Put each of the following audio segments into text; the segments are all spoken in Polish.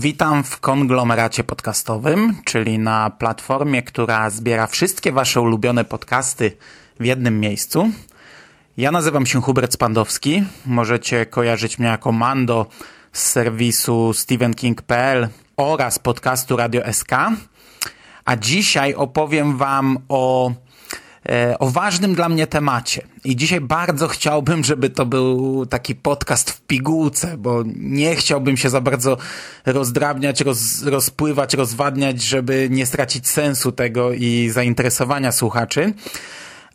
Witam w konglomeracie podcastowym, czyli na platformie, która zbiera wszystkie Wasze ulubione podcasty w jednym miejscu. Ja nazywam się Hubert Spandowski. Możecie kojarzyć mnie jako Mando z serwisu stephenking.pl oraz podcastu Radio SK. A dzisiaj opowiem Wam o o ważnym dla mnie temacie. I dzisiaj bardzo chciałbym, żeby to był taki podcast w pigułce, bo nie chciałbym się za bardzo rozdrabniać, roz, rozpływać, rozwadniać, żeby nie stracić sensu tego i zainteresowania słuchaczy.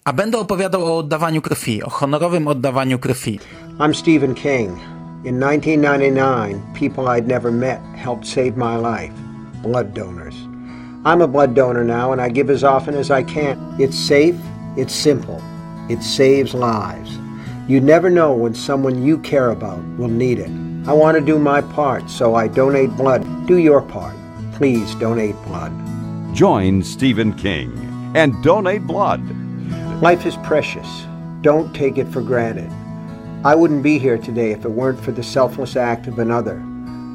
A będę opowiadał o oddawaniu krwi, o honorowym oddawaniu krwi. I'm Stephen King. In 1999, people I'd never met helped save my life blood donors. I'm a blood donor now, and I give as often as I can. It's safe, it's simple, it saves lives. You never know when someone you care about will need it. I want to do my part, so I donate blood. Do your part. Please donate blood. Join Stephen King and donate blood. Life is precious. Don't take it for granted. I wouldn't be here today if it weren't for the selfless act of another.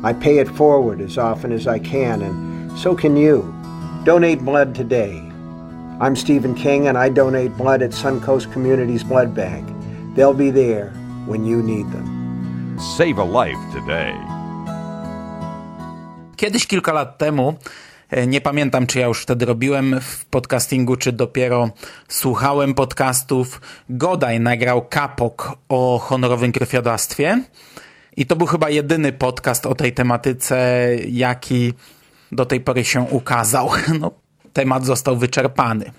I pay it forward as often as I can, and so can you. Donate blood today. I'm Stephen King, and I donate blood at Suncoast Community's Blood Bank. They'll be there when you need them. Save a life today. Kiedyś, kilka lat temu, e, nie pamiętam, czy ja już wtedy robiłem w podcastingu, czy dopiero słuchałem podcastów. Godaj nagrał kapok o honorowym krwiodawstwie. I to był chyba jedyny podcast o tej tematyce, jaki do tej pory się ukazał. No, temat został wyczerpany.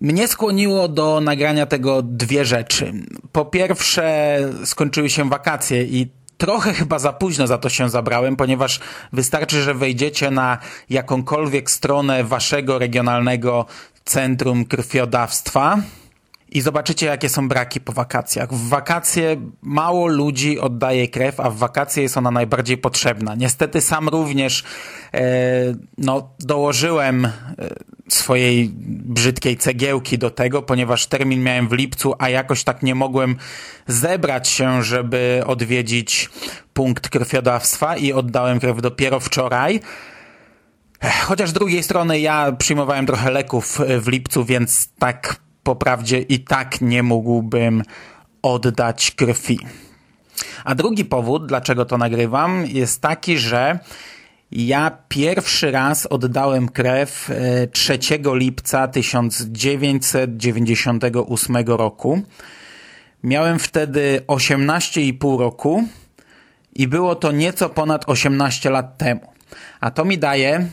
Mnie skłoniło do nagrania tego dwie rzeczy. Po pierwsze, skończyły się wakacje i trochę chyba za późno za to się zabrałem, ponieważ wystarczy, że wejdziecie na jakąkolwiek stronę waszego regionalnego centrum krwiodawstwa i zobaczycie, jakie są braki po wakacjach. W wakacje mało ludzi oddaje krew, a w wakacje jest ona najbardziej potrzebna. Niestety sam również e, no, dołożyłem e, swojej brzydkiej cegiełki do tego, ponieważ termin miałem w lipcu, a jakoś tak nie mogłem zebrać się, żeby odwiedzić punkt krwiodawstwa i oddałem krew dopiero wczoraj. Chociaż z drugiej strony ja przyjmowałem trochę leków w lipcu, więc tak po prawdzie i tak nie mógłbym oddać krwi. A drugi powód, dlaczego to nagrywam, jest taki, że ja pierwszy raz oddałem krew 3 lipca 1998 roku. Miałem wtedy 18,5 roku i było to nieco ponad 18 lat temu. A to mi daje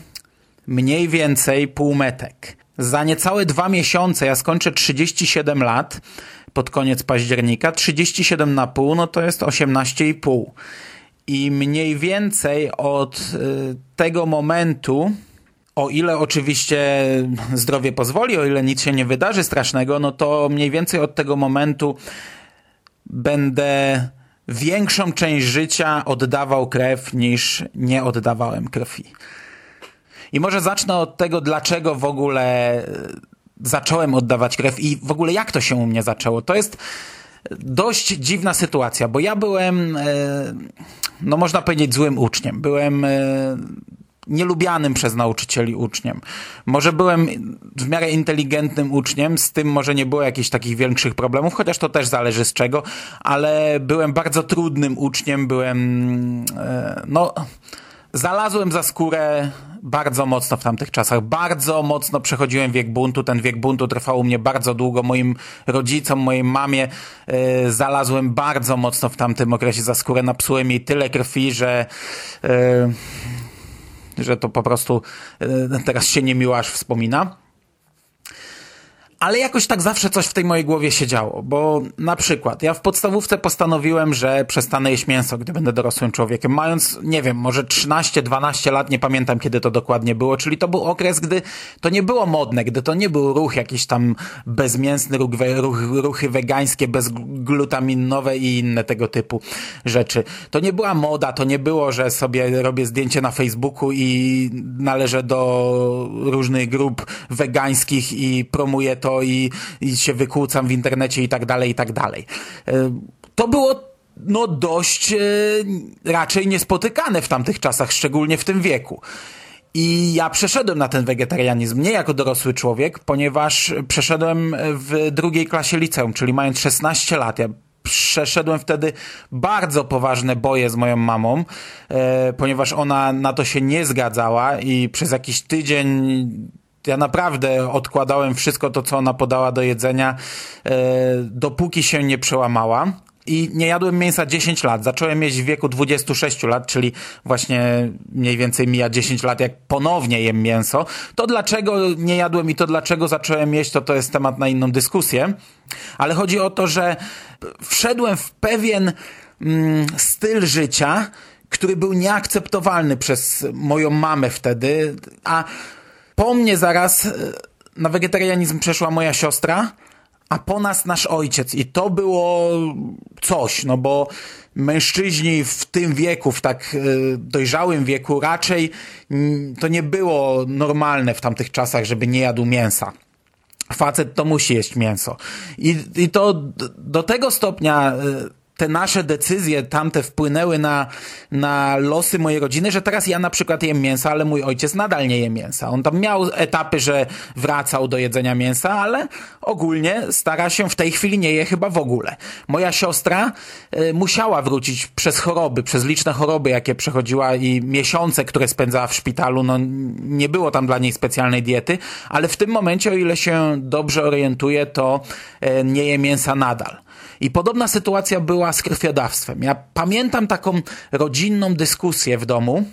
mniej więcej półmetek. Za niecałe dwa miesiące ja skończę 37 lat pod koniec października. 37 na pół, no to jest 18,5. I mniej więcej od y, tego momentu, o ile oczywiście zdrowie pozwoli, o ile nic się nie wydarzy strasznego, no to mniej więcej od tego momentu będę większą część życia oddawał krew niż nie oddawałem krwi. I może zacznę od tego, dlaczego w ogóle zacząłem oddawać krew i w ogóle jak to się u mnie zaczęło. To jest dość dziwna sytuacja, bo ja byłem, no można powiedzieć, złym uczniem. Byłem nielubianym przez nauczycieli uczniem. Może byłem w miarę inteligentnym uczniem, z tym może nie było jakichś takich większych problemów, chociaż to też zależy z czego, ale byłem bardzo trudnym uczniem, byłem, e, no, Zalazłem za skórę bardzo mocno w tamtych czasach. Bardzo mocno przechodziłem wiek buntu. Ten wiek buntu trwał u mnie bardzo długo. Moim rodzicom, mojej mamie e, zalazłem bardzo mocno w tamtym okresie za skórę. Napsułem jej tyle krwi, że e, że to po prostu e, teraz się niemiło aż wspomina. Ale jakoś tak zawsze coś w tej mojej głowie się działo, bo na przykład ja w podstawówce postanowiłem, że przestanę jeść mięso, gdy będę dorosłym człowiekiem, mając, nie wiem, może 13-12 lat, nie pamiętam kiedy to dokładnie było, czyli to był okres, gdy to nie było modne, gdy to nie był ruch jakiś tam bezmięsny, ruch, ruch, ruchy wegańskie, bezglutaminowe i inne tego typu rzeczy. To nie była moda, to nie było, że sobie robię zdjęcie na Facebooku i należę do różnych grup wegańskich i promuję to to i, i się wykłócam w internecie i tak dalej, i tak dalej. E, to było no dość e, raczej niespotykane w tamtych czasach, szczególnie w tym wieku. I ja przeszedłem na ten wegetarianizm nie jako dorosły człowiek, ponieważ przeszedłem w drugiej klasie liceum, czyli mając 16 lat. Ja przeszedłem wtedy bardzo poważne boje z moją mamą, e, ponieważ ona na to się nie zgadzała i przez jakiś tydzień ja naprawdę odkładałem wszystko to, co ona podała do jedzenia, e, dopóki się nie przełamała. I nie jadłem mięsa 10 lat. Zacząłem jeść w wieku 26 lat, czyli właśnie mniej więcej mija 10 lat, jak ponownie jem mięso. To dlaczego nie jadłem i to dlaczego zacząłem jeść, to to jest temat na inną dyskusję. Ale chodzi o to, że wszedłem w pewien mm, styl życia, który był nieakceptowalny przez moją mamę wtedy, a po mnie zaraz e, na wegetarianizm przeszła moja siostra, a po nas nasz ojciec. I to było coś, no bo mężczyźni w tym wieku, w tak e, dojrzałym wieku, raczej to nie było normalne w tamtych czasach, żeby nie jadł mięsa. Facet to musi jeść mięso. I, i to do tego stopnia e, te nasze decyzje tamte wpłynęły na, na losy mojej rodziny, że teraz ja na przykład jem mięsa, ale mój ojciec nadal nie je mięsa. On tam miał etapy, że wracał do jedzenia mięsa, ale ogólnie stara się, w tej chwili nie je chyba w ogóle. Moja siostra y, musiała wrócić przez choroby, przez liczne choroby, jakie przechodziła i miesiące, które spędzała w szpitalu, no nie było tam dla niej specjalnej diety, ale w tym momencie, o ile się dobrze orientuję, to y, nie je mięsa nadal. I podobna sytuacja była z krwiodawstwem. Ja pamiętam taką rodzinną dyskusję w domu,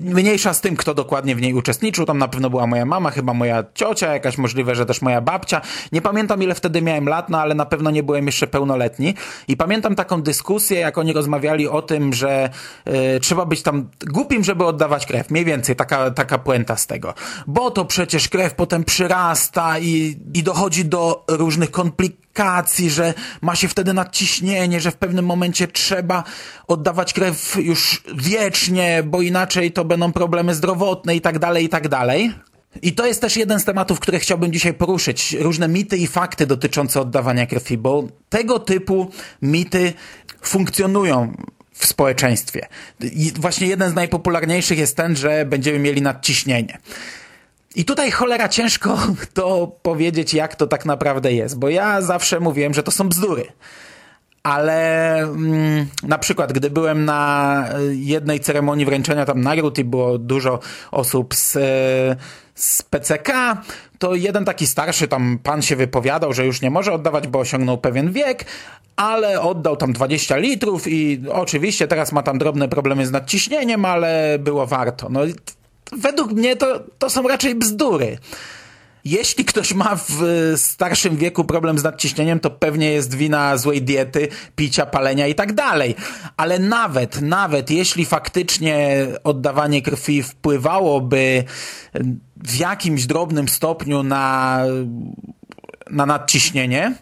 Mniejsza z tym, kto dokładnie w niej uczestniczył. Tam na pewno była moja mama, chyba moja ciocia, jakaś możliwe, że też moja babcia. Nie pamiętam, ile wtedy miałem lat, no ale na pewno nie byłem jeszcze pełnoletni. I pamiętam taką dyskusję, jak oni rozmawiali o tym, że y, trzeba być tam głupim, żeby oddawać krew. Mniej więcej taka, taka puenta z tego. Bo to przecież krew potem przyrasta i, i dochodzi do różnych że ma się wtedy nadciśnienie, że w pewnym momencie trzeba oddawać krew już wiecznie, bo inaczej to będą problemy zdrowotne i tak dalej, i tak dalej. I to jest też jeden z tematów, które chciałbym dzisiaj poruszyć. Różne mity i fakty dotyczące oddawania krwi, bo tego typu mity funkcjonują w społeczeństwie. I właśnie jeden z najpopularniejszych jest ten, że będziemy mieli nadciśnienie. I tutaj cholera ciężko to powiedzieć, jak to tak naprawdę jest, bo ja zawsze mówiłem, że to są bzdury ale mm, na przykład, gdy byłem na jednej ceremonii wręczenia tam nagród i było dużo osób z, z PCK, to jeden taki starszy tam pan się wypowiadał, że już nie może oddawać, bo osiągnął pewien wiek, ale oddał tam 20 litrów i oczywiście teraz ma tam drobne problemy z nadciśnieniem, ale było warto. No według mnie to, to są raczej bzdury. Jeśli ktoś ma w starszym wieku problem z nadciśnieniem, to pewnie jest wina złej diety, picia, palenia i tak dalej. Ale nawet, nawet jeśli faktycznie oddawanie krwi wpływałoby w jakimś drobnym stopniu na, na nadciśnienie,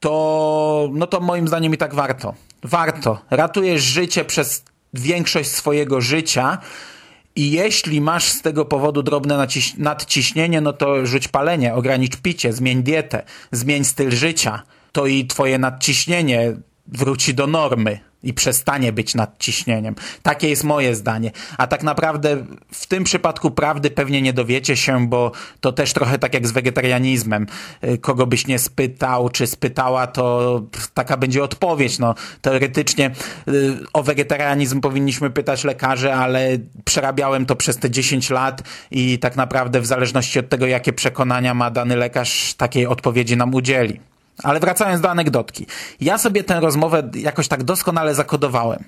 to, no to moim zdaniem i tak warto. Warto. Ratujesz życie przez większość swojego życia, i jeśli masz z tego powodu drobne nadciśnienie, no to rzuć palenie, ogranicz picie, zmień dietę, zmień styl życia. To i twoje nadciśnienie wróci do normy. I przestanie być nadciśnieniem. Takie jest moje zdanie. A tak naprawdę w tym przypadku prawdy pewnie nie dowiecie się, bo to też trochę tak jak z wegetarianizmem. Y, kogo byś nie spytał, czy spytała, to taka będzie odpowiedź. No, teoretycznie y, o wegetarianizm powinniśmy pytać lekarzy, ale przerabiałem to przez te 10 lat i tak naprawdę w zależności od tego, jakie przekonania ma dany lekarz, takiej odpowiedzi nam udzieli. Ale wracając do anegdotki. Ja sobie tę rozmowę jakoś tak doskonale zakodowałem.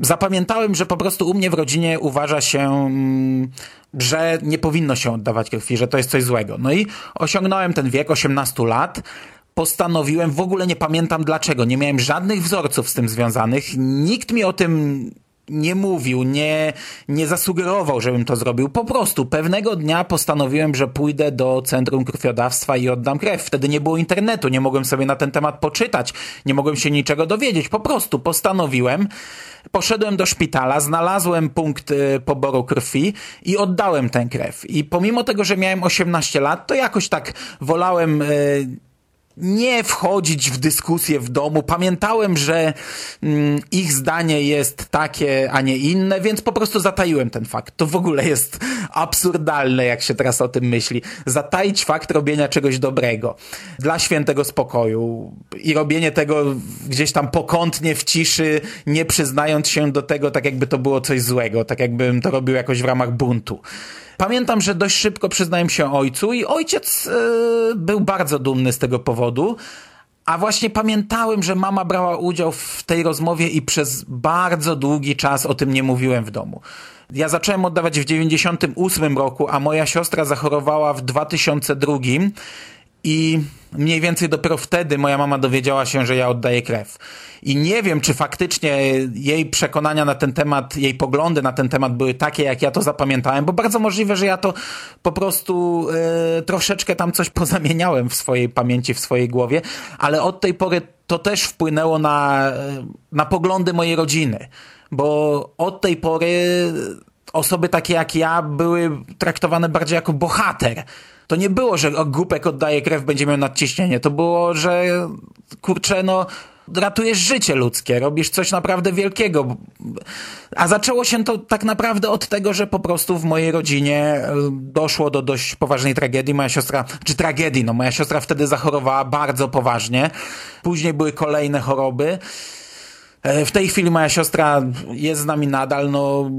Zapamiętałem, że po prostu u mnie w rodzinie uważa się, mm, że nie powinno się oddawać krwi, że to jest coś złego. No i osiągnąłem ten wiek 18 lat. Postanowiłem, w ogóle nie pamiętam dlaczego, nie miałem żadnych wzorców z tym związanych. Nikt mi o tym nie mówił, nie, nie zasugerował, żebym to zrobił. Po prostu pewnego dnia postanowiłem, że pójdę do Centrum Krwiodawstwa i oddam krew. Wtedy nie było internetu, nie mogłem sobie na ten temat poczytać, nie mogłem się niczego dowiedzieć. Po prostu postanowiłem, poszedłem do szpitala, znalazłem punkt y, poboru krwi i oddałem tę krew. I pomimo tego, że miałem 18 lat, to jakoś tak wolałem... Y, nie wchodzić w dyskusję w domu. Pamiętałem, że mm, ich zdanie jest takie, a nie inne, więc po prostu zataiłem ten fakt. To w ogóle jest absurdalne, jak się teraz o tym myśli. Zataić fakt robienia czegoś dobrego dla świętego spokoju i robienie tego gdzieś tam pokątnie w ciszy, nie przyznając się do tego, tak jakby to było coś złego, tak jakbym to robił jakoś w ramach buntu. Pamiętam, że dość szybko przyznałem się ojcu i ojciec yy, był bardzo dumny z tego powodu. A właśnie pamiętałem, że mama brała udział w tej rozmowie i przez bardzo długi czas o tym nie mówiłem w domu. Ja zacząłem oddawać w 98 roku, a moja siostra zachorowała w 2002 i mniej więcej dopiero wtedy moja mama dowiedziała się, że ja oddaję krew. I nie wiem, czy faktycznie jej przekonania na ten temat, jej poglądy na ten temat były takie, jak ja to zapamiętałem, bo bardzo możliwe, że ja to po prostu e, troszeczkę tam coś pozamieniałem w swojej pamięci, w swojej głowie, ale od tej pory to też wpłynęło na, e, na poglądy mojej rodziny, bo od tej pory osoby takie jak ja były traktowane bardziej jako bohater to nie było, że głupek oddaje krew, będzie miał nadciśnienie. To było, że kurczę, no ratujesz życie ludzkie, robisz coś naprawdę wielkiego. A zaczęło się to tak naprawdę od tego, że po prostu w mojej rodzinie e, doszło do dość poważnej tragedii. Moja siostra, czy tragedii, no moja siostra wtedy zachorowała bardzo poważnie. Później były kolejne choroby. E, w tej chwili moja siostra jest z nami nadal, no,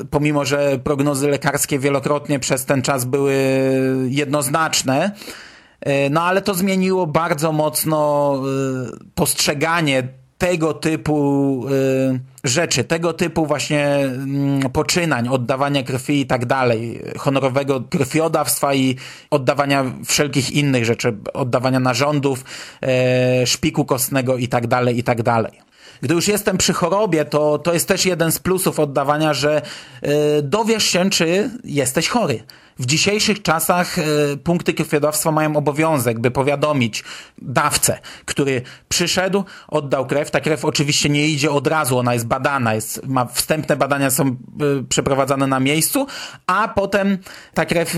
e, pomimo, że prognozy lekarskie wielokrotnie przez ten czas były jednoznaczne, e, no ale to zmieniło bardzo mocno postrzeganie tego typu rzeczy, tego typu właśnie mm, poczynań, oddawania krwi i tak dalej, honorowego krwiodawstwa i oddawania wszelkich innych rzeczy, oddawania narządów, szpiku kostnego i tak dalej, i tak dalej gdy już jestem przy chorobie, to, to jest też jeden z plusów oddawania, że yy, dowiesz się, czy jesteś chory. W dzisiejszych czasach e, punkty krwiodawstwa mają obowiązek, by powiadomić dawcę, który przyszedł, oddał krew. Ta krew oczywiście nie idzie od razu, ona jest badana, jest, ma wstępne badania są e, przeprowadzane na miejscu, a potem ta krew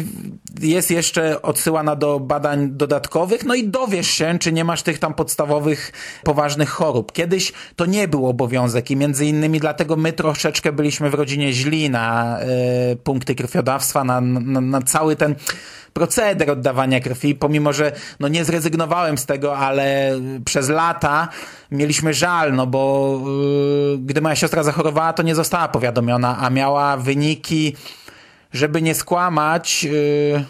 jest jeszcze odsyłana do badań dodatkowych, no i dowiesz się, czy nie masz tych tam podstawowych, poważnych chorób. Kiedyś to nie był obowiązek i między innymi dlatego my troszeczkę byliśmy w rodzinie źli na y, punkty krwiodawstwa, na, na na cały ten proceder oddawania krwi, pomimo, że no nie zrezygnowałem z tego, ale przez lata mieliśmy żal, no bo yy, gdy moja siostra zachorowała, to nie została powiadomiona, a miała wyniki, żeby nie skłamać, yy,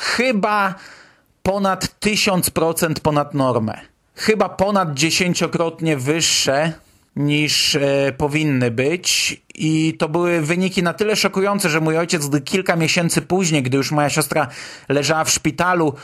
chyba ponad tysiąc procent ponad normę. Chyba ponad dziesięciokrotnie wyższe niż e, powinny być. I to były wyniki na tyle szokujące, że mój ojciec kilka miesięcy później, gdy już moja siostra leżała w szpitalu,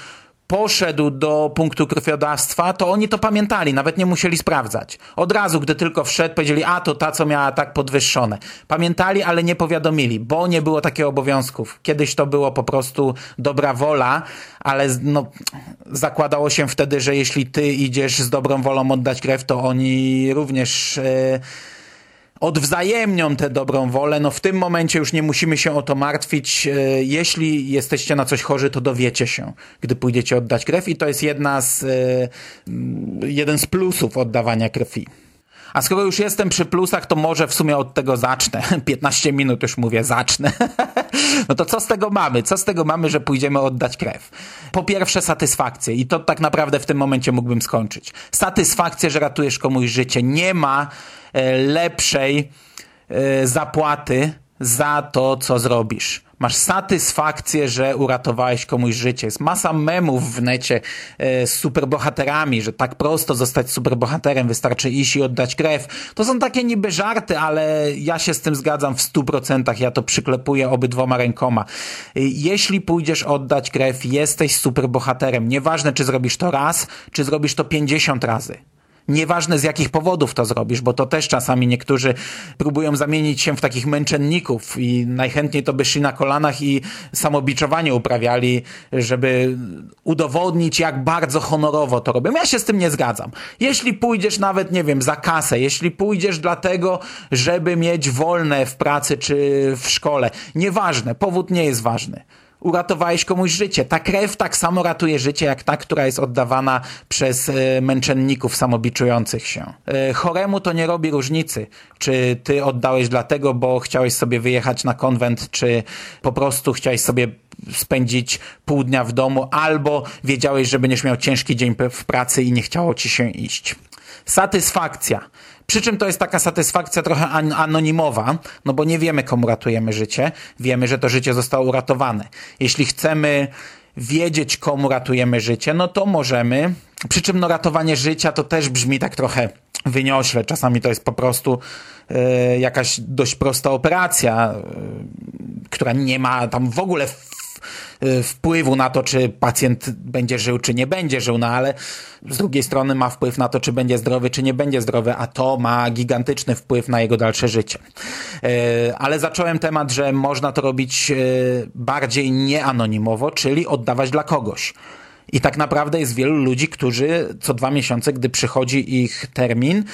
poszedł do punktu krwiodawstwa, to oni to pamiętali, nawet nie musieli sprawdzać. Od razu, gdy tylko wszedł, powiedzieli, a to ta, co miała tak podwyższone. Pamiętali, ale nie powiadomili, bo nie było takiego obowiązków. Kiedyś to było po prostu dobra wola, ale no, zakładało się wtedy, że jeśli ty idziesz z dobrą wolą oddać krew, to oni również... Yy, odwzajemnią tę dobrą wolę. No w tym momencie już nie musimy się o to martwić. E, jeśli jesteście na coś chorzy, to dowiecie się, gdy pójdziecie oddać krew i to jest jedna z, e, jeden z plusów oddawania krwi. A skoro już jestem przy plusach, to może w sumie od tego zacznę. 15 minut już mówię, zacznę. no to co z tego mamy? Co z tego mamy, że pójdziemy oddać krew? Po pierwsze satysfakcję i to tak naprawdę w tym momencie mógłbym skończyć. Satysfakcję, że ratujesz komuś życie. Nie ma e, lepszej e, zapłaty za to, co zrobisz. Masz satysfakcję, że uratowałeś komuś życie. Jest masa memów w necie e, z superbohaterami, że tak prosto zostać superbohaterem, wystarczy iść i oddać krew. To są takie niby żarty, ale ja się z tym zgadzam w stu procentach. Ja to przyklepuję obydwoma rękoma. E, jeśli pójdziesz oddać krew, jesteś superbohaterem. Nieważne, czy zrobisz to raz, czy zrobisz to 50 razy. Nieważne z jakich powodów to zrobisz, bo to też czasami niektórzy próbują zamienić się w takich męczenników i najchętniej to by szli na kolanach i samobiczowanie uprawiali, żeby udowodnić, jak bardzo honorowo to robią. Ja się z tym nie zgadzam. Jeśli pójdziesz nawet, nie wiem, za kasę, jeśli pójdziesz dlatego, żeby mieć wolne w pracy czy w szkole, nieważne, powód nie jest ważny uratowałeś komuś życie. Ta krew tak samo ratuje życie, jak ta, która jest oddawana przez e, męczenników samobiczujących się. E, choremu to nie robi różnicy, czy ty oddałeś dlatego, bo chciałeś sobie wyjechać na konwent, czy po prostu chciałeś sobie spędzić pół dnia w domu, albo wiedziałeś, że będziesz miał ciężki dzień w pracy i nie chciało ci się iść. Satysfakcja. Przy czym to jest taka satysfakcja trochę an anonimowa, no bo nie wiemy, komu ratujemy życie. Wiemy, że to życie zostało uratowane. Jeśli chcemy wiedzieć, komu ratujemy życie, no to możemy. Przy czym no, ratowanie życia to też brzmi tak trochę wyniośle. Czasami to jest po prostu y, jakaś dość prosta operacja, y, która nie ma tam w ogóle wpływu na to, czy pacjent będzie żył, czy nie będzie żył, no ale z drugiej strony ma wpływ na to, czy będzie zdrowy, czy nie będzie zdrowy, a to ma gigantyczny wpływ na jego dalsze życie. Y, ale zacząłem temat, że można to robić y, bardziej nieanonimowo, czyli oddawać dla kogoś. I tak naprawdę jest wielu ludzi, którzy co dwa miesiące, gdy przychodzi ich termin,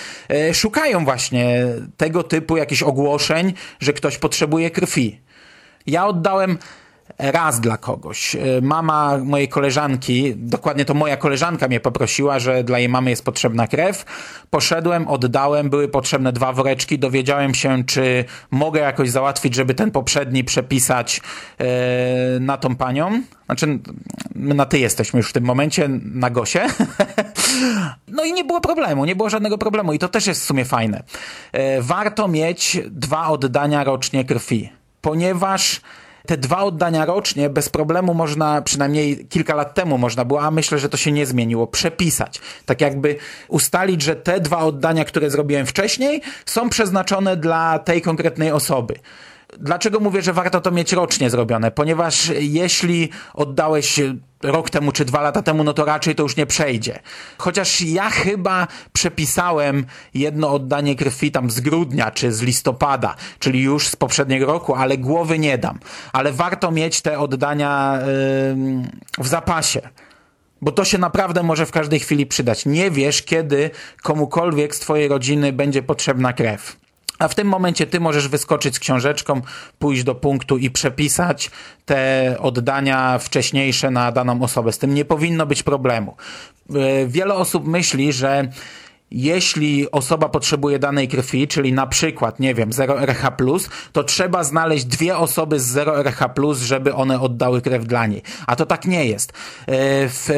szukają właśnie tego typu jakichś ogłoszeń, że ktoś potrzebuje krwi. Ja oddałem raz dla kogoś. E, mama mojej koleżanki, dokładnie to moja koleżanka mnie poprosiła, że dla jej mamy jest potrzebna krew. Poszedłem, oddałem, były potrzebne dwa woreczki, dowiedziałem się, czy mogę jakoś załatwić, żeby ten poprzedni przepisać e, na tą panią. Znaczy, my na ty jesteśmy już w tym momencie, na Gosie. no i nie było problemu, nie było żadnego problemu i to też jest w sumie fajne. E, warto mieć dwa oddania rocznie krwi, ponieważ te dwa oddania rocznie bez problemu można, przynajmniej kilka lat temu można było, a myślę, że to się nie zmieniło, przepisać. Tak jakby ustalić, że te dwa oddania, które zrobiłem wcześniej, są przeznaczone dla tej konkretnej osoby. Dlaczego mówię, że warto to mieć rocznie zrobione? Ponieważ jeśli oddałeś rok temu czy dwa lata temu, no to raczej to już nie przejdzie. Chociaż ja chyba przepisałem jedno oddanie krwi tam z grudnia czy z listopada, czyli już z poprzedniego roku, ale głowy nie dam. Ale warto mieć te oddania yy, w zapasie. Bo to się naprawdę może w każdej chwili przydać. Nie wiesz, kiedy komukolwiek z twojej rodziny będzie potrzebna krew. A w tym momencie ty możesz wyskoczyć z książeczką, pójść do punktu i przepisać te oddania wcześniejsze na daną osobę. Z tym nie powinno być problemu. E, wiele osób myśli, że jeśli osoba potrzebuje danej krwi, czyli na przykład, nie wiem, 0RH+, to trzeba znaleźć dwie osoby z 0RH+, żeby one oddały krew dla niej. A to tak nie jest. E, w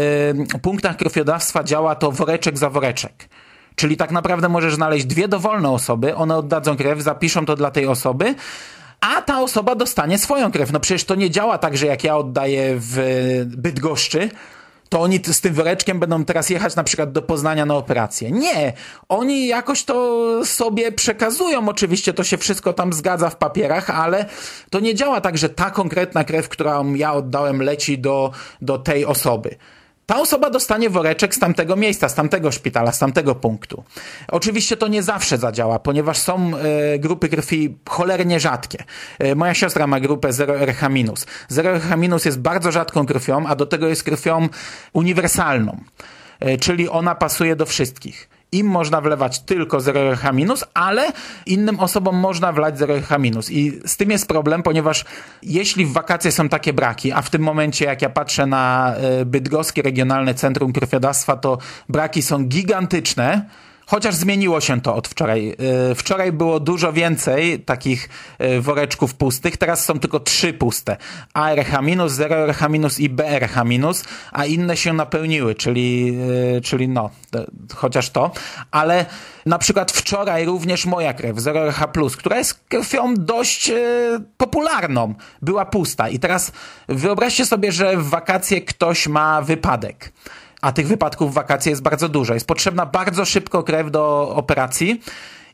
e, punktach krwiodawstwa działa to woreczek za woreczek. Czyli tak naprawdę możesz znaleźć dwie dowolne osoby, one oddadzą krew, zapiszą to dla tej osoby, a ta osoba dostanie swoją krew. No przecież to nie działa tak, że jak ja oddaję w Bydgoszczy, to oni z tym woreczkiem będą teraz jechać na przykład do Poznania na operację. Nie, oni jakoś to sobie przekazują, oczywiście to się wszystko tam zgadza w papierach, ale to nie działa tak, że ta konkretna krew, którą ja oddałem leci do, do tej osoby ta osoba dostanie woreczek z tamtego miejsca, z tamtego szpitala, z tamtego punktu. Oczywiście to nie zawsze zadziała, ponieważ są e, grupy krwi cholernie rzadkie. E, moja siostra ma grupę 0RH-. 0RH- jest bardzo rzadką krwią, a do tego jest krwią uniwersalną, e, czyli ona pasuje do wszystkich. Im można wlewać tylko 0RH-, ale innym osobom można wlać 0RH-. I z tym jest problem, ponieważ jeśli w wakacje są takie braki, a w tym momencie jak ja patrzę na e, Bydgoskie Regionalne Centrum Krwiodawstwa, to braki są gigantyczne, Chociaż zmieniło się to od wczoraj. Yy, Wczoraj było dużo więcej takich yy, woreczków pustych, teraz są tylko trzy puste. ARH-, 0RH- i BRH-, a inne się napełniły, czyli, yy, czyli no, chociaż to. Ale na przykład wczoraj również moja krew, 0RH+, która jest krwią dość popularną, była pusta. I teraz wyobraźcie sobie, że w wakacje ktoś ma wypadek a tych wypadków w wakacje jest bardzo dużo. Jest potrzebna bardzo szybko krew do operacji.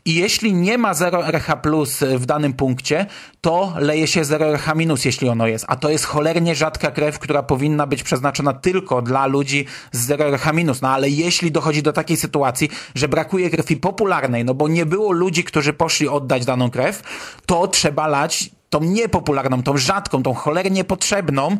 I jeśli nie ma 0RH plus w danym punkcie, to leje się 0RH minus, jeśli ono jest. A to jest cholernie rzadka krew, która powinna być przeznaczona tylko dla ludzi z 0RH minus. No ale jeśli dochodzi do takiej sytuacji, że brakuje krwi popularnej, no bo nie było ludzi, którzy poszli oddać daną krew, to trzeba lać tą niepopularną, tą rzadką, tą cholernie potrzebną,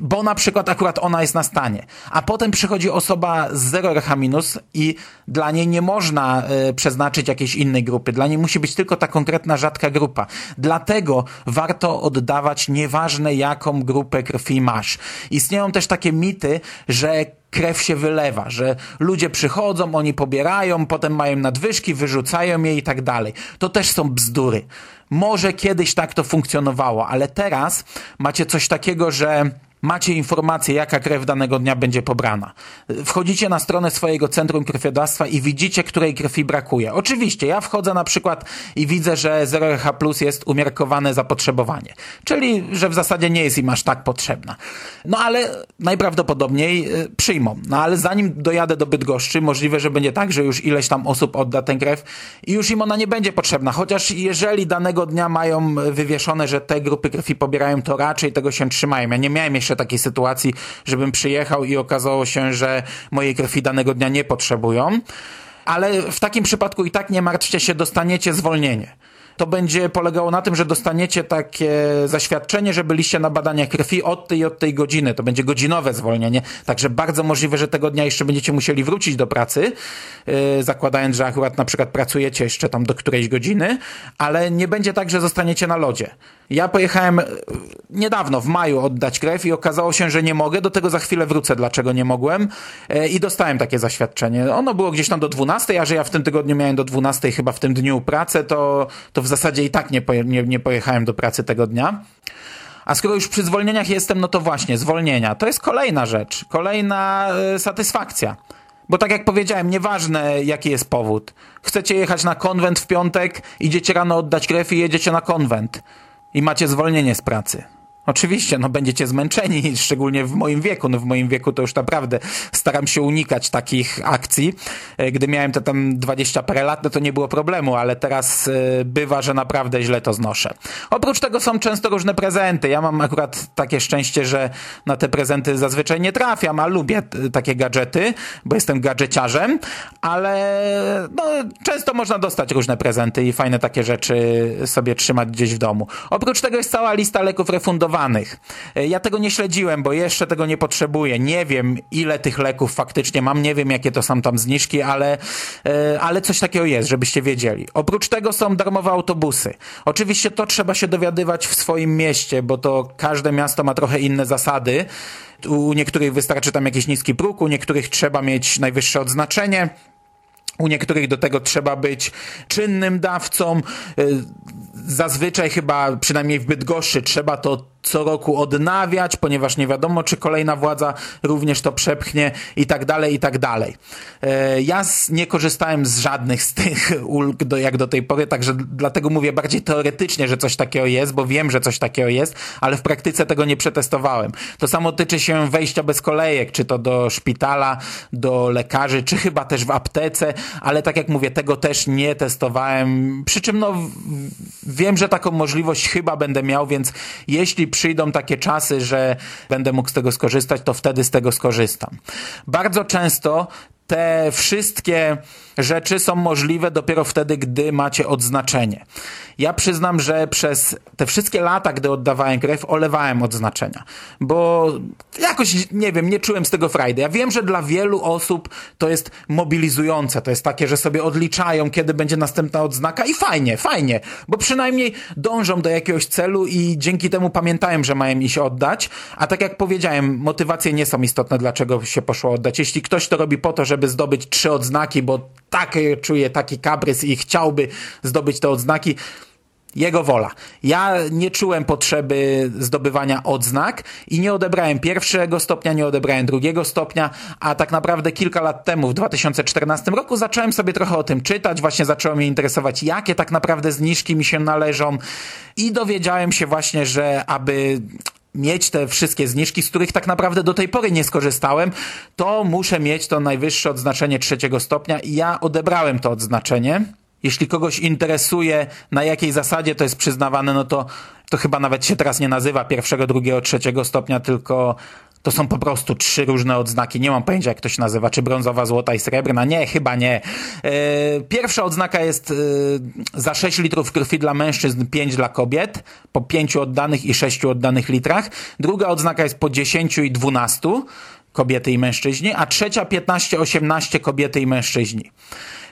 bo na przykład akurat ona jest na stanie. A potem przychodzi osoba z 0 RH minus i dla niej nie można y, przeznaczyć jakiejś innej grupy. Dla niej musi być tylko ta konkretna rzadka grupa. Dlatego warto oddawać nieważne jaką grupę krwi masz. Istnieją też takie mity, że krew się wylewa, że ludzie przychodzą, oni pobierają, potem mają nadwyżki, wyrzucają je i tak dalej. To też są bzdury. Może kiedyś tak to funkcjonowało, ale teraz macie coś takiego, że macie informację, jaka krew danego dnia będzie pobrana. Wchodzicie na stronę swojego centrum krwiodawstwa i widzicie, której krwi brakuje. Oczywiście, ja wchodzę na przykład i widzę, że 0RH plus jest umiarkowane zapotrzebowanie. Czyli, że w zasadzie nie jest im aż tak potrzebna. No ale najprawdopodobniej y, przyjmą. No ale zanim dojadę do Bydgoszczy, możliwe, że będzie tak, że już ileś tam osób odda tę krew i już im ona nie będzie potrzebna. Chociaż jeżeli danego dnia mają wywieszone, że te grupy krwi pobierają, to raczej tego się trzymają. Ja nie miałem jeszcze takiej sytuacji, żebym przyjechał i okazało się, że mojej krwi danego dnia nie potrzebują. Ale w takim przypadku i tak nie martwcie się, dostaniecie zwolnienie to będzie polegało na tym, że dostaniecie takie zaświadczenie, że byliście na badaniach krwi od tej i od tej godziny. To będzie godzinowe zwolnienie, także bardzo możliwe, że tego dnia jeszcze będziecie musieli wrócić do pracy, yy, zakładając, że akurat na przykład pracujecie jeszcze tam do którejś godziny, ale nie będzie tak, że zostaniecie na lodzie. Ja pojechałem yy, niedawno, w maju, oddać krew i okazało się, że nie mogę. Do tego za chwilę wrócę, dlaczego nie mogłem. Yy, I dostałem takie zaświadczenie. Ono było gdzieś tam do 12, a że ja w tym tygodniu miałem do 12 chyba w tym dniu pracę, to, to w zasadzie i tak nie, poje, nie, nie pojechałem do pracy tego dnia. A skoro już przy zwolnieniach jestem, no to właśnie, zwolnienia. To jest kolejna rzecz, kolejna y, satysfakcja. Bo tak jak powiedziałem, nieważne jaki jest powód. Chcecie jechać na konwent w piątek, idziecie rano oddać krew i jedziecie na konwent. I macie zwolnienie z pracy. Oczywiście, no będziecie zmęczeni, szczególnie w moim wieku. No w moim wieku to już naprawdę staram się unikać takich akcji. E, gdy miałem te tam 20 parę lat, no to nie było problemu, ale teraz e, bywa, że naprawdę źle to znoszę. Oprócz tego są często różne prezenty. Ja mam akurat takie szczęście, że na te prezenty zazwyczaj nie trafiam, a lubię takie gadżety, bo jestem gadżeciarzem, ale no, często można dostać różne prezenty i fajne takie rzeczy sobie trzymać gdzieś w domu. Oprócz tego jest cała lista leków refundowanych E, ja tego nie śledziłem, bo jeszcze tego nie potrzebuję. Nie wiem, ile tych leków faktycznie mam, nie wiem, jakie to są tam zniżki, ale, e, ale coś takiego jest, żebyście wiedzieli. Oprócz tego są darmowe autobusy. Oczywiście to trzeba się dowiadywać w swoim mieście, bo to każde miasto ma trochę inne zasady. U niektórych wystarczy tam jakiś niski próg, u niektórych trzeba mieć najwyższe odznaczenie. U niektórych do tego trzeba być czynnym dawcą. Zazwyczaj chyba, przynajmniej w Bydgoszczy, trzeba to co roku odnawiać, ponieważ nie wiadomo, czy kolejna władza również to przepchnie i tak dalej, i tak dalej. E, ja nie korzystałem z żadnych z tych ulg do, jak do tej pory, także dlatego mówię bardziej teoretycznie, że coś takiego jest, bo wiem, że coś takiego jest, ale w praktyce tego nie przetestowałem. To samo tyczy się wejścia bez kolejek, czy to do szpitala, do lekarzy, czy chyba też w aptece, ale tak jak mówię, tego też nie testowałem, przy czym no wiem, że taką możliwość chyba będę miał, więc jeśli przyjdą takie czasy, że będę mógł z tego skorzystać, to wtedy z tego skorzystam. Bardzo często te wszystkie rzeczy są możliwe dopiero wtedy, gdy macie odznaczenie. Ja przyznam, że przez te wszystkie lata, gdy oddawałem krew, olewałem odznaczenia, bo jakoś, nie wiem, nie czułem z tego frajdy. Ja wiem, że dla wielu osób to jest mobilizujące, to jest takie, że sobie odliczają, kiedy będzie następna odznaka i fajnie, fajnie, bo przynajmniej dążą do jakiegoś celu i dzięki temu pamiętają, że mają iść oddać, a tak jak powiedziałem, motywacje nie są istotne, dlaczego się poszło oddać. Jeśli ktoś to robi po to, żeby żeby zdobyć trzy odznaki, bo tak e, czuje taki kaprys i chciałby zdobyć te odznaki. Jego wola. Ja nie czułem potrzeby zdobywania odznak i nie odebrałem pierwszego stopnia, nie odebrałem drugiego stopnia, a tak naprawdę kilka lat temu, w 2014 roku, zacząłem sobie trochę o tym czytać, właśnie zaczęło mnie interesować, jakie tak naprawdę zniżki mi się należą i dowiedziałem się właśnie, że aby mieć te wszystkie zniżki, z których tak naprawdę do tej pory nie skorzystałem, to muszę mieć to najwyższe odznaczenie trzeciego stopnia i ja odebrałem to odznaczenie. Jeśli kogoś interesuje, na jakiej zasadzie to jest przyznawane, no to, to chyba nawet się teraz nie nazywa pierwszego, drugiego, trzeciego stopnia, tylko to są po prostu trzy różne odznaki. Nie mam pojęcia, jak to się nazywa. Czy brązowa, złota i srebrna? Nie, chyba nie. E, pierwsza odznaka jest e, za 6 litrów krwi dla mężczyzn, 5 dla kobiet, po 5 oddanych i 6 oddanych litrach. Druga odznaka jest po 10 i 12 kobiety i mężczyźni, a trzecia 15-18 kobiety i mężczyźni.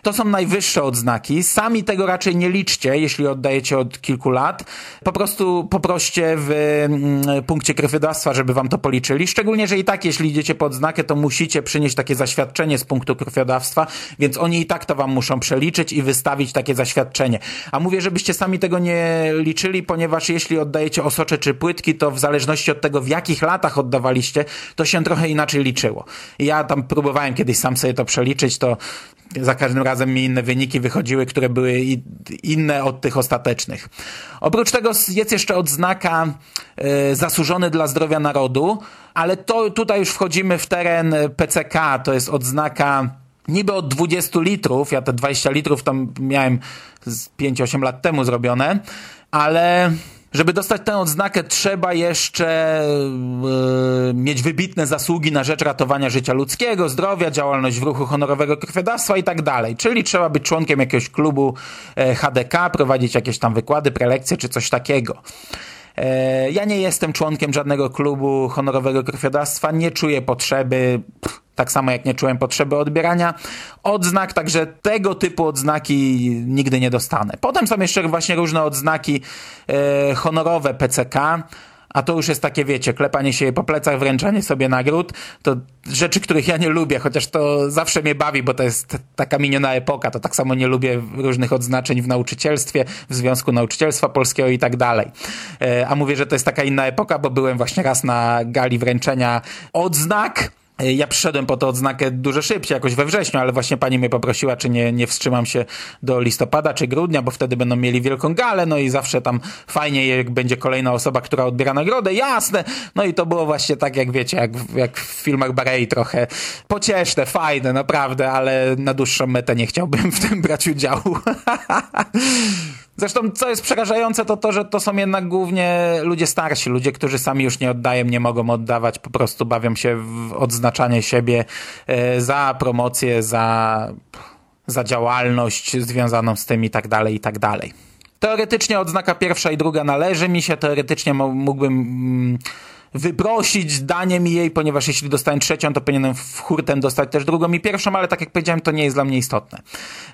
To są najwyższe odznaki. Sami tego raczej nie liczcie, jeśli oddajecie od kilku lat. Po prostu poproście w mm, punkcie krwiodawstwa, żeby wam to policzyli. Szczególnie, że i tak, jeśli idziecie po odznakę, to musicie przynieść takie zaświadczenie z punktu krwiodawstwa, więc oni i tak to wam muszą przeliczyć i wystawić takie zaświadczenie. A mówię, żebyście sami tego nie liczyli, ponieważ jeśli oddajecie osocze czy płytki, to w zależności od tego, w jakich latach oddawaliście, to się trochę inaczej liczyło. Ja tam próbowałem kiedyś sam sobie to przeliczyć, to za każdym razem mi inne wyniki wychodziły, które były inne od tych ostatecznych. Oprócz tego jest jeszcze odznaka y, zasłużony dla zdrowia narodu, ale to tutaj już wchodzimy w teren PCK, to jest odznaka niby od 20 litrów, ja te 20 litrów tam miałem z 5-8 lat temu zrobione, ale żeby dostać tę odznakę, trzeba jeszcze yy, mieć wybitne zasługi na rzecz ratowania życia ludzkiego, zdrowia, działalność w ruchu honorowego krwiodawstwa i tak dalej. Czyli trzeba być członkiem jakiegoś klubu e, HDK, prowadzić jakieś tam wykłady, prelekcje czy coś takiego. E, ja nie jestem członkiem żadnego klubu honorowego krwiodawstwa, nie czuję potrzeby. Pff, tak samo jak nie czułem potrzeby odbierania odznak, także tego typu odznaki nigdy nie dostanę. Potem są jeszcze właśnie różne odznaki e, honorowe PCK, a to już jest takie, wiecie, klepanie się po plecach, wręczanie sobie nagród, to rzeczy, których ja nie lubię, chociaż to zawsze mnie bawi, bo to jest taka miniona epoka, to tak samo nie lubię różnych odznaczeń w nauczycielstwie, w Związku Nauczycielstwa Polskiego i tak dalej. E, a mówię, że to jest taka inna epoka, bo byłem właśnie raz na gali wręczenia odznak, ja przyszedłem po tę odznakę dużo szybciej, jakoś we wrześniu, ale właśnie pani mnie poprosiła, czy nie, nie wstrzymam się do listopada czy grudnia, bo wtedy będą mieli wielką galę, no i zawsze tam fajnie, jak będzie kolejna osoba, która odbiera nagrodę, jasne. No i to było właśnie tak, jak wiecie, jak, jak w filmach Barei trochę pocieszne, fajne, naprawdę, ale na dłuższą metę nie chciałbym w tym brać udziału. Zresztą, co jest przerażające, to to, że to są jednak głównie ludzie starsi, ludzie, którzy sami już nie oddają, nie mogą oddawać, po prostu bawią się w odznaczanie siebie e, za promocję, za, za działalność związaną z tym i tak dalej, i tak dalej. Teoretycznie odznaka pierwsza i druga należy mi się, teoretycznie mógłbym... Wyprosić danie mi jej, ponieważ jeśli dostałem trzecią, to powinienem w hurtem dostać też drugą i pierwszą, ale tak jak powiedziałem, to nie jest dla mnie istotne.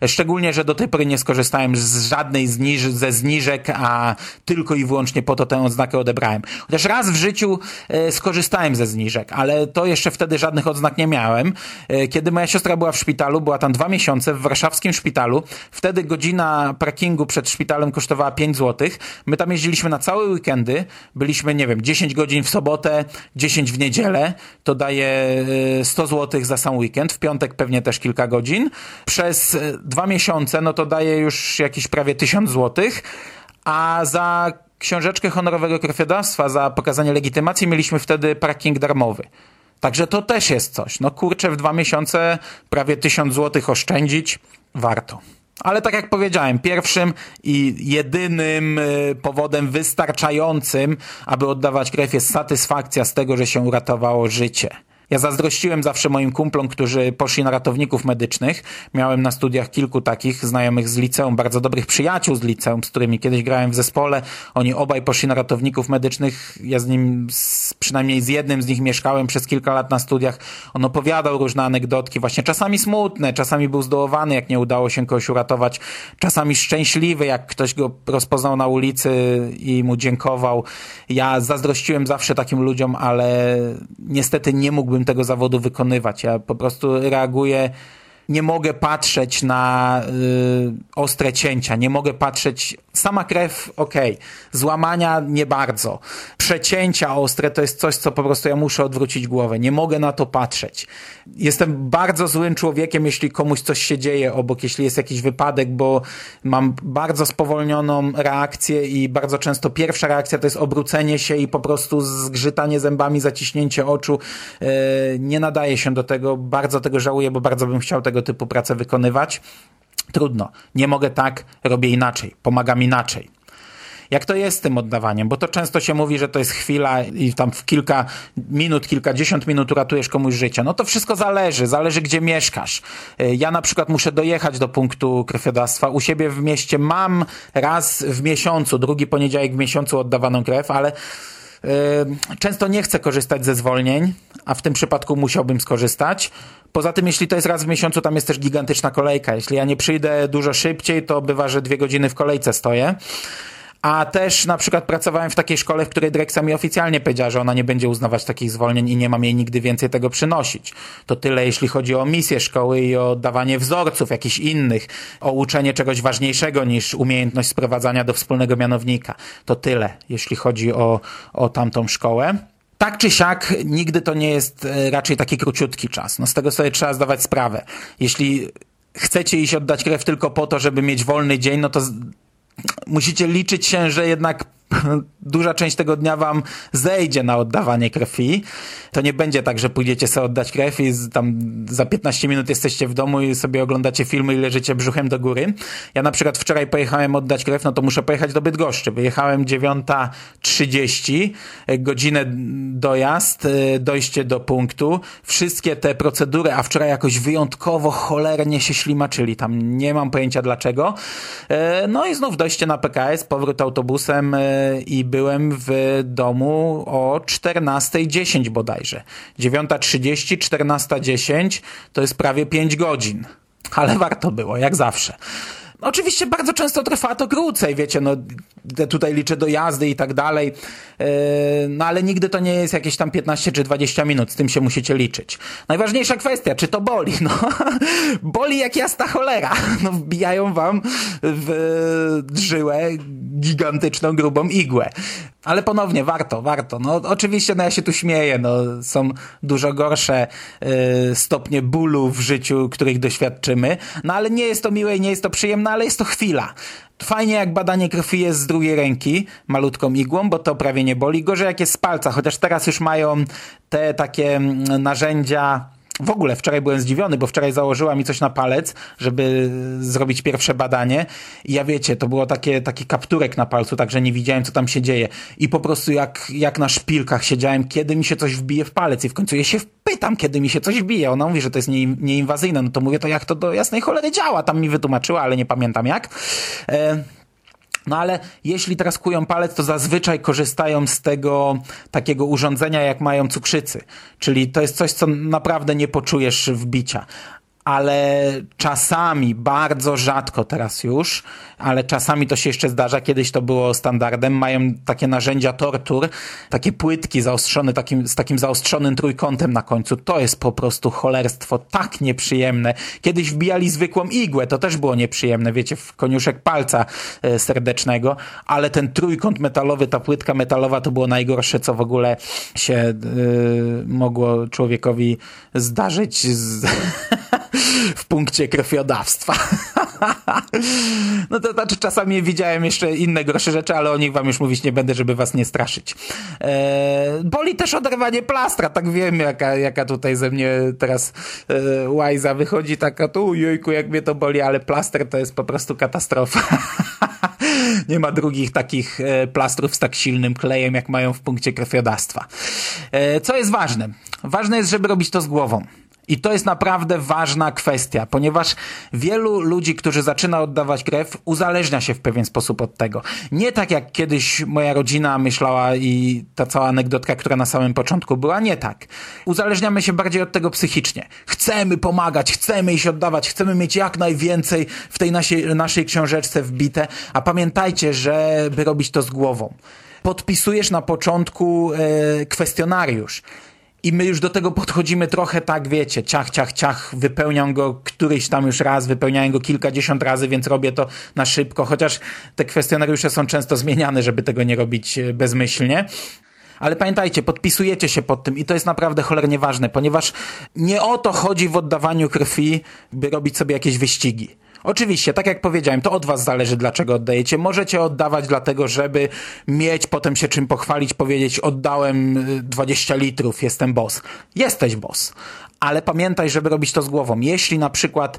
Szczególnie, że do tej pory nie skorzystałem z żadnej zniż ze zniżek, a tylko i wyłącznie po to tę odznakę odebrałem. Chociaż raz w życiu e, skorzystałem ze zniżek, ale to jeszcze wtedy żadnych odznak nie miałem. E, kiedy moja siostra była w szpitalu, była tam dwa miesiące w warszawskim szpitalu, wtedy godzina parkingu przed szpitalem kosztowała 5 zł. My tam jeździliśmy na całe weekendy, byliśmy, nie wiem, 10 godzin w sobotę, sobotę, 10 w niedzielę, to daje 100 y, zł za sam weekend, w piątek pewnie też kilka godzin. Przez y, dwa miesiące, no to daje już jakieś prawie 1000 zł, a za książeczkę honorowego krwiodawstwa, za pokazanie legitymacji mieliśmy wtedy parking darmowy. Także to też jest coś. No kurczę, w dwa miesiące prawie 1000 zł oszczędzić, warto. Ale tak jak powiedziałem, pierwszym i jedynym y, powodem wystarczającym, aby oddawać krew jest satysfakcja z tego, że się uratowało życie. Ja zazdrościłem zawsze moim kumplom, którzy poszli na ratowników medycznych. Miałem na studiach kilku takich znajomych z liceum, bardzo dobrych przyjaciół z liceum, z którymi kiedyś grałem w zespole. Oni obaj poszli na ratowników medycznych. Ja z nim, z, przynajmniej z jednym z nich mieszkałem przez kilka lat na studiach. On opowiadał różne anegdotki, właśnie czasami smutne, czasami był zdołowany, jak nie udało się kogoś uratować, czasami szczęśliwy, jak ktoś go rozpoznał na ulicy i mu dziękował. Ja zazdrościłem zawsze takim ludziom, ale niestety nie mógłbym mógłbym tego zawodu wykonywać. Ja po prostu reaguję nie mogę patrzeć na y, ostre cięcia, nie mogę patrzeć. Sama krew, okej, okay. złamania nie bardzo. Przecięcia ostre to jest coś, co po prostu ja muszę odwrócić głowę. Nie mogę na to patrzeć. Jestem bardzo złym człowiekiem, jeśli komuś coś się dzieje obok, jeśli jest jakiś wypadek, bo mam bardzo spowolnioną reakcję i bardzo często pierwsza reakcja to jest obrócenie się i po prostu zgrzytanie zębami, zaciśnięcie oczu. Yy, nie nadaje się do tego. Bardzo tego żałuję, bo bardzo bym chciał tego typu pracę wykonywać. Trudno, nie mogę tak, robię inaczej, pomagam inaczej. Jak to jest z tym oddawaniem? Bo to często się mówi, że to jest chwila i tam w kilka minut, kilkadziesiąt minut uratujesz komuś życie. No to wszystko zależy, zależy gdzie mieszkasz. Y, ja na przykład muszę dojechać do punktu krwiodawstwa. U siebie w mieście mam raz w miesiącu, drugi poniedziałek w miesiącu oddawaną krew, ale Często nie chcę korzystać ze zwolnień, a w tym przypadku musiałbym skorzystać. Poza tym, jeśli to jest raz w miesiącu, tam jest też gigantyczna kolejka. Jeśli ja nie przyjdę dużo szybciej, to bywa, że dwie godziny w kolejce stoję. A też na przykład pracowałem w takiej szkole, w której dyrekcja mi oficjalnie powiedziała, że ona nie będzie uznawać takich zwolnień i nie mam jej nigdy więcej tego przynosić. To tyle, jeśli chodzi o misję szkoły i o dawanie wzorców jakichś innych, o uczenie czegoś ważniejszego niż umiejętność sprowadzania do wspólnego mianownika. To tyle, jeśli chodzi o, o tamtą szkołę. Tak czy siak, nigdy to nie jest e, raczej taki króciutki czas. No z tego sobie trzeba zdawać sprawę. Jeśli chcecie iść oddać krew tylko po to, żeby mieć wolny dzień, no to musicie liczyć się, że jednak duża część tego dnia wam zejdzie na oddawanie krwi. To nie będzie tak, że pójdziecie sobie oddać krew i tam za 15 minut jesteście w domu i sobie oglądacie filmy i leżycie brzuchem do góry. Ja na przykład wczoraj pojechałem oddać krew, no to muszę pojechać do Bydgoszczy. Wyjechałem 9.30, godzinę dojazd, y, dojście do punktu. Wszystkie te procedury, a wczoraj jakoś wyjątkowo cholernie się ślimaczyli. Tam nie mam pojęcia dlaczego. Y, no i znów dojście na PKS, powrót autobusem i byłem w domu o 14.10 bodajże. 9.30, 14.10 to jest prawie 5 godzin. Ale warto było, jak zawsze. Oczywiście bardzo często trwa to krócej, wiecie, no tutaj liczę do jazdy i tak dalej, yy, no ale nigdy to nie jest jakieś tam 15 czy 20 minut, z tym się musicie liczyć. Najważniejsza kwestia, czy to boli? No, boli jak jasna cholera. No, wbijają wam w żyłę gigantyczną, grubą igłę. Ale ponownie, warto, warto. No oczywiście, no ja się tu śmieję, no są dużo gorsze y, stopnie bólu w życiu, których doświadczymy, no ale nie jest to miłe i nie jest to przyjemne, ale jest to chwila. Fajnie jak badanie krwi jest z drugiej ręki, malutką igłą, bo to prawie nie boli. Gorzej jak jest z palca, chociaż teraz już mają te takie mm, narzędzia w ogóle wczoraj byłem zdziwiony, bo wczoraj założyła mi coś na palec, żeby zrobić pierwsze badanie. I ja wiecie, to było takie, taki kapturek na palcu, także nie widziałem, co tam się dzieje. I po prostu jak, jak na szpilkach siedziałem, kiedy mi się coś wbije w palec. I w końcu ja się pytam, kiedy mi się coś wbije. Ona mówi, że to jest nie, nieinwazyjne. No to mówię, to jak to do jasnej cholery działa? Tam mi wytłumaczyła, ale nie pamiętam jak. E no ale jeśli teraz kują palec, to zazwyczaj korzystają z tego takiego urządzenia, jak mają cukrzycy. Czyli to jest coś, co naprawdę nie poczujesz wbicia ale czasami, bardzo rzadko teraz już, ale czasami to się jeszcze zdarza, kiedyś to było standardem, mają takie narzędzia tortur, takie płytki zaostrzone takim, z takim zaostrzonym trójkątem na końcu. To jest po prostu cholerstwo tak nieprzyjemne. Kiedyś wbijali zwykłą igłę, to też było nieprzyjemne, wiecie, w koniuszek palca e, serdecznego, ale ten trójkąt metalowy, ta płytka metalowa to było najgorsze, co w ogóle się yy, mogło człowiekowi zdarzyć z w punkcie krwiodawstwa. no to znaczy czasami widziałem jeszcze inne gorsze rzeczy, ale o nich wam już mówić nie będę, żeby was nie straszyć. Eee, boli też oderwanie plastra, tak wiem jaka, jaka tutaj ze mnie teraz e, łajza wychodzi, taka tu jojku jak mnie to boli, ale plaster to jest po prostu katastrofa. nie ma drugich takich e, plastrów z tak silnym klejem, jak mają w punkcie krwiodawstwa. E, co jest ważne? Ważne jest, żeby robić to z głową. I to jest naprawdę ważna kwestia, ponieważ wielu ludzi, którzy zaczyna oddawać krew, uzależnia się w pewien sposób od tego. Nie tak jak kiedyś moja rodzina myślała i ta cała anegdotka, która na samym początku była, nie tak. Uzależniamy się bardziej od tego psychicznie. Chcemy pomagać, chcemy iść oddawać, chcemy mieć jak najwięcej w tej naszej, naszej książeczce wbite, a pamiętajcie, żeby robić to z głową. Podpisujesz na początku e, kwestionariusz I my już do tego podchodzimy trochę tak, wiecie, ciach, ciach, ciach, wypełniam go któryś tam już raz, wypełniałem go kilkadziesiąt razy, więc robię to na szybko, chociaż te kwestionariusze są często zmieniane, żeby tego nie robić e, bezmyślnie. Ale pamiętajcie, podpisujecie się pod tym i to jest naprawdę cholernie ważne, ponieważ nie o to chodzi w oddawaniu krwi, by robić sobie jakieś wyścigi. Oczywiście, tak jak powiedziałem, to od was zależy, dlaczego oddajecie. Możecie oddawać dlatego, żeby mieć potem się czym pochwalić, powiedzieć oddałem 20 y, litrów, jestem boss. Jesteś boss. Ale pamiętaj, żeby robić to z głową. Jeśli na przykład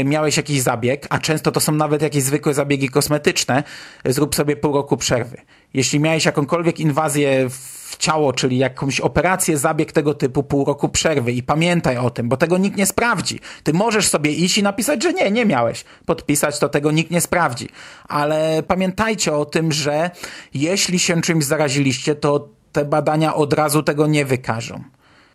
y, miałeś jakiś zabieg, a często to są nawet jakieś zwykłe zabiegi kosmetyczne, zrób sobie pół roku przerwy. Jeśli miałeś jakąkolwiek inwazję w ciało, czyli jakąś operację, zabieg tego typu, pół roku przerwy i pamiętaj o tym, bo tego nikt nie sprawdzi. Ty możesz sobie iść i napisać, że nie, nie miałeś. Podpisać to tego nikt nie sprawdzi. Ale pamiętajcie o tym, że jeśli się czymś zaraziliście, to te badania od razu tego nie wykażą.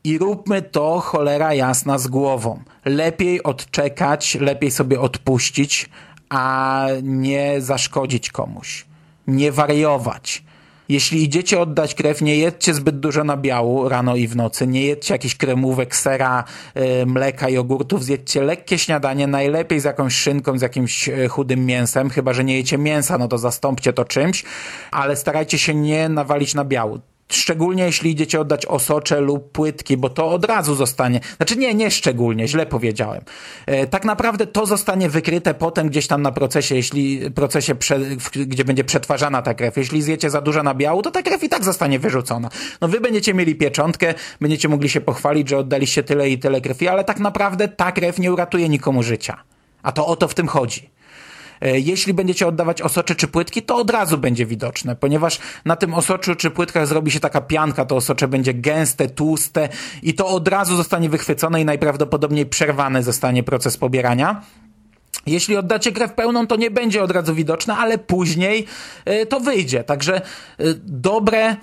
I róbmy to cholera jasna z głową. Lepiej odczekać, lepiej sobie odpuścić, a nie zaszkodzić komuś. Nie wariować jeśli idziecie oddać krew, nie jedźcie zbyt dużo nabiału rano i w nocy, nie jedźcie jakichś kremówek, sera, yy, mleka, jogurtów, zjedźcie lekkie śniadanie, najlepiej z jakąś szynką, z jakimś e, chudym mięsem, chyba że nie jecie mięsa, no to zastąpcie to czymś, ale starajcie się nie nawalić nabiału. Szczególnie jeśli idziecie oddać osocze lub płytki, bo to od razu zostanie. Znaczy nie, nie szczególnie, źle powiedziałem. E, tak naprawdę to zostanie wykryte potem gdzieś tam na procesie, jeśli procesie, prze, gdzie będzie przetwarzana ta krew. Jeśli zjecie za dużo nabiału, to ta krew i tak zostanie wyrzucona. No wy będziecie mieli pieczątkę, będziecie mogli się pochwalić, że oddaliście tyle i tyle krwi, ale tak naprawdę ta krew nie uratuje nikomu życia. A to o to w tym chodzi. E, jeśli będziecie oddawać osocze czy płytki, to od razu będzie widoczne, ponieważ na tym osoczu czy płytkach zrobi się taka pianka, to osocze będzie gęste, tłuste i to od razu zostanie wychwycone i najprawdopodobniej przerwany zostanie proces pobierania. Jeśli oddacie krew pełną, to nie będzie od razu widoczne, ale później e, to wyjdzie. Także e, dobre,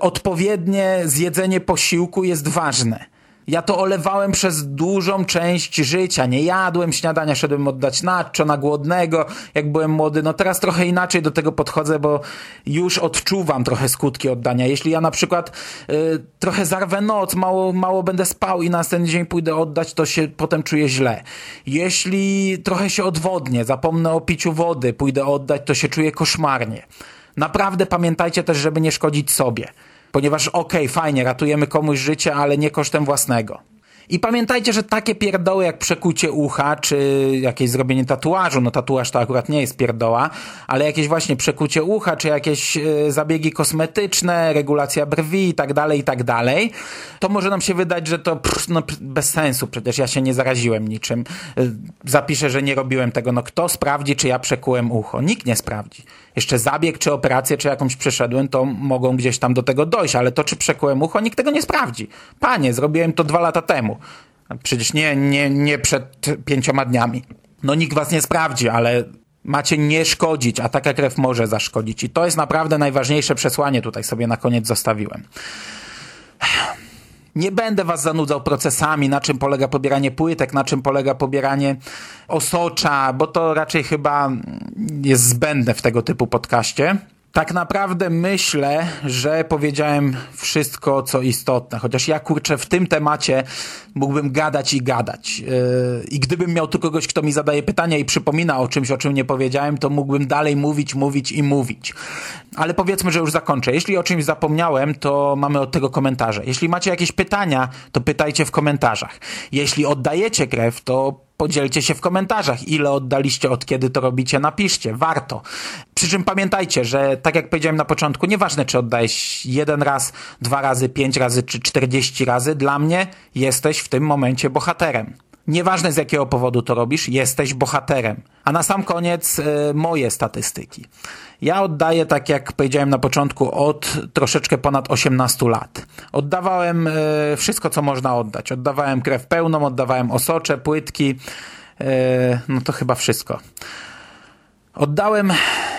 odpowiednie zjedzenie posiłku jest ważne. Ja to olewałem przez dużą część życia. Nie jadłem śniadania, szedłem oddać nacho na głodnego, jak byłem młody. No teraz trochę inaczej do tego podchodzę, bo już odczuwam trochę skutki oddania. Jeśli ja na przykład y, trochę zarwę noc, mało, mało będę spał i na następny dzień pójdę oddać, to się potem czuję źle. Jeśli trochę się odwodnię, zapomnę o piciu wody, pójdę oddać, to się czuję koszmarnie. Naprawdę pamiętajcie też, żeby nie szkodzić sobie. Ponieważ okej, okay, fajnie, ratujemy komuś życie, ale nie kosztem własnego. I pamiętajcie, że takie pierdoły jak przekucie ucha, czy jakieś zrobienie tatuażu, no tatuaż to akurat nie jest pierdoła, ale jakieś właśnie przekucie ucha, czy jakieś y, zabiegi kosmetyczne, regulacja brwi i tak dalej, i tak dalej, to może nam się wydać, że to pff, no, bez sensu, przecież ja się nie zaraziłem niczym. Y, zapiszę, że nie robiłem tego. No kto sprawdzi, czy ja przekułem ucho? Nikt nie sprawdzi. Jeszcze zabieg, czy operację, czy jakąś przeszedłem, to mogą gdzieś tam do tego dojść, ale to, czy przekułem ucho, nikt tego nie sprawdzi. Panie, zrobiłem to dwa lata temu. Przecież nie, nie, nie przed pięcioma dniami. No nikt was nie sprawdzi, ale macie nie szkodzić, a taka krew może zaszkodzić. I to jest naprawdę najważniejsze przesłanie tutaj sobie na koniec zostawiłem. Nie będę was zanudzał procesami, na czym polega pobieranie płytek, na czym polega pobieranie osocza, bo to raczej chyba jest zbędne w tego typu podcaście. Tak naprawdę myślę, że powiedziałem wszystko, co istotne. Chociaż ja kurczę w tym temacie mógłbym gadać i gadać. Yy, I gdybym miał tu kogoś, kto mi zadaje pytania i przypomina o czymś, o czym nie powiedziałem, to mógłbym dalej mówić, mówić i mówić. Ale powiedzmy, że już zakończę. Jeśli o czymś zapomniałem, to mamy od tego komentarze. Jeśli macie jakieś pytania, to pytajcie w komentarzach. Jeśli oddajecie krew, to podzielcie się w komentarzach, ile oddaliście, od kiedy to robicie, napiszcie, warto. Przy czym pamiętajcie, że tak jak powiedziałem na początku, nieważne czy oddajesz jeden raz, dwa razy, pięć razy czy czterdzieści razy, dla mnie jesteś w tym momencie bohaterem. Nieważne z jakiego powodu to robisz, jesteś bohaterem. A na sam koniec y, moje statystyki. Ja oddaję, tak jak powiedziałem na początku, od troszeczkę ponad 18 lat. Oddawałem y, wszystko, co można oddać. Oddawałem krew pełną, oddawałem osocze, płytki, y, no to chyba wszystko. Oddałem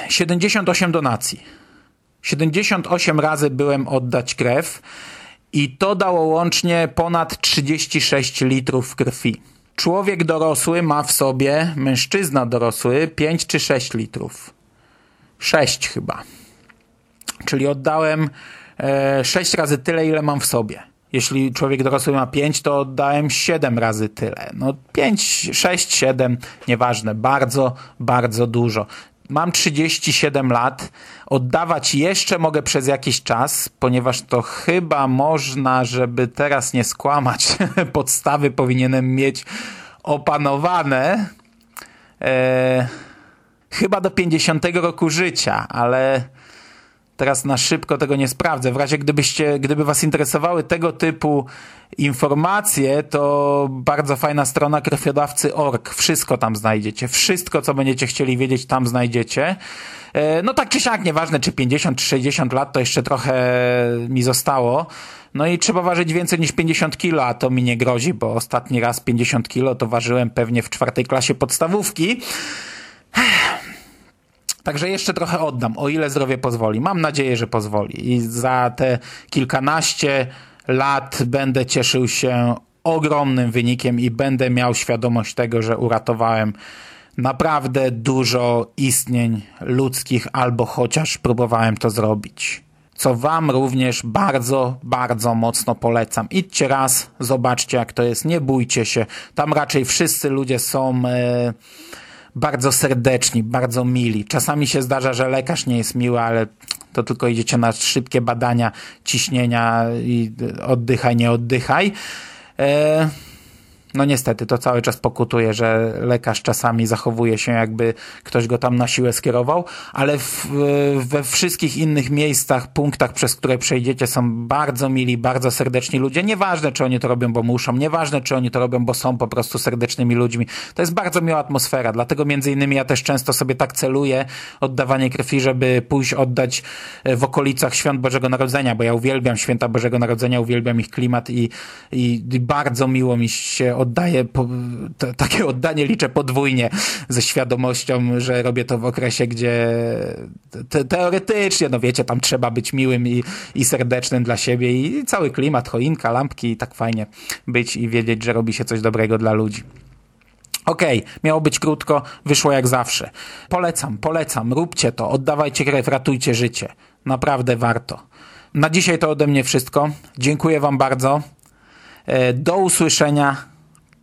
78 donacji. 78 razy byłem oddać krew i to dało łącznie ponad 36 litrów krwi. Człowiek dorosły ma w sobie, mężczyzna dorosły, 5 czy 6 litrów. 6 chyba. Czyli oddałem e, 6 razy tyle, ile mam w sobie. Jeśli człowiek dorosły ma 5, to oddałem 7 razy tyle. No 5, 6, 7, nieważne. Bardzo, bardzo dużo. Mam 37 lat. Oddawać jeszcze mogę przez jakiś czas, ponieważ to chyba można, żeby teraz nie skłamać, podstawy powinienem mieć opanowane. E, chyba do 50 roku życia, ale teraz na szybko tego nie sprawdzę. W razie gdybyście, gdyby was interesowały tego typu informacje, to bardzo fajna strona krwiodawcy.org. Wszystko tam znajdziecie. Wszystko, co będziecie chcieli wiedzieć, tam znajdziecie. E, No tak czy siak, nieważne czy 50 czy 60 lat, to jeszcze trochę mi zostało. No i trzeba ważyć więcej niż 50 kilo, a to mi nie grozi, bo ostatni raz 50 kilo to ważyłem pewnie w czwartej klasie podstawówki. Także jeszcze trochę oddam, o ile zdrowie pozwoli. Mam nadzieję, że pozwoli. I za te kilkanaście lat będę cieszył się ogromnym wynikiem i będę miał świadomość tego, że uratowałem naprawdę dużo istnień ludzkich, albo chociaż próbowałem to zrobić. Co Wam również bardzo, bardzo mocno polecam. Idźcie raz, zobaczcie jak to jest, nie bójcie się. Tam raczej wszyscy ludzie są. E, bardzo serdeczni, bardzo mili. Czasami się zdarza, że lekarz nie jest miły, ale to tylko idziecie na szybkie badania ciśnienia i oddychaj, nie oddychaj. E, no niestety, to cały czas pokutuje, że lekarz czasami zachowuje się jakby ktoś go tam na siłę skierował, ale w, we wszystkich innych miejscach, punktach, przez które przejdziecie są bardzo mili, bardzo serdeczni ludzie. Nieważne, czy oni to robią, bo muszą, nieważne, czy oni to robią, bo są po prostu serdecznymi ludźmi. To jest bardzo miła atmosfera, dlatego między innymi ja też często sobie tak celuję oddawanie krwi, żeby pójść oddać w okolicach Świąt Bożego Narodzenia, bo ja uwielbiam Święta Bożego Narodzenia, uwielbiam ich klimat i, i, i bardzo miło mi się oddaje, po, to, takie oddanie liczę podwójnie ze świadomością, że robię to w okresie, gdzie te, teoretycznie, no wiecie, tam trzeba być miłym i, i serdecznym dla siebie i cały klimat, choinka, lampki i tak fajnie być i wiedzieć, że robi się coś dobrego dla ludzi. Okej, okay, miało być krótko, wyszło jak zawsze. Polecam, polecam, róbcie to, oddawajcie krew, ratujcie życie. Naprawdę warto. Na dzisiaj to ode mnie wszystko. Dziękuję Wam bardzo. Do usłyszenia.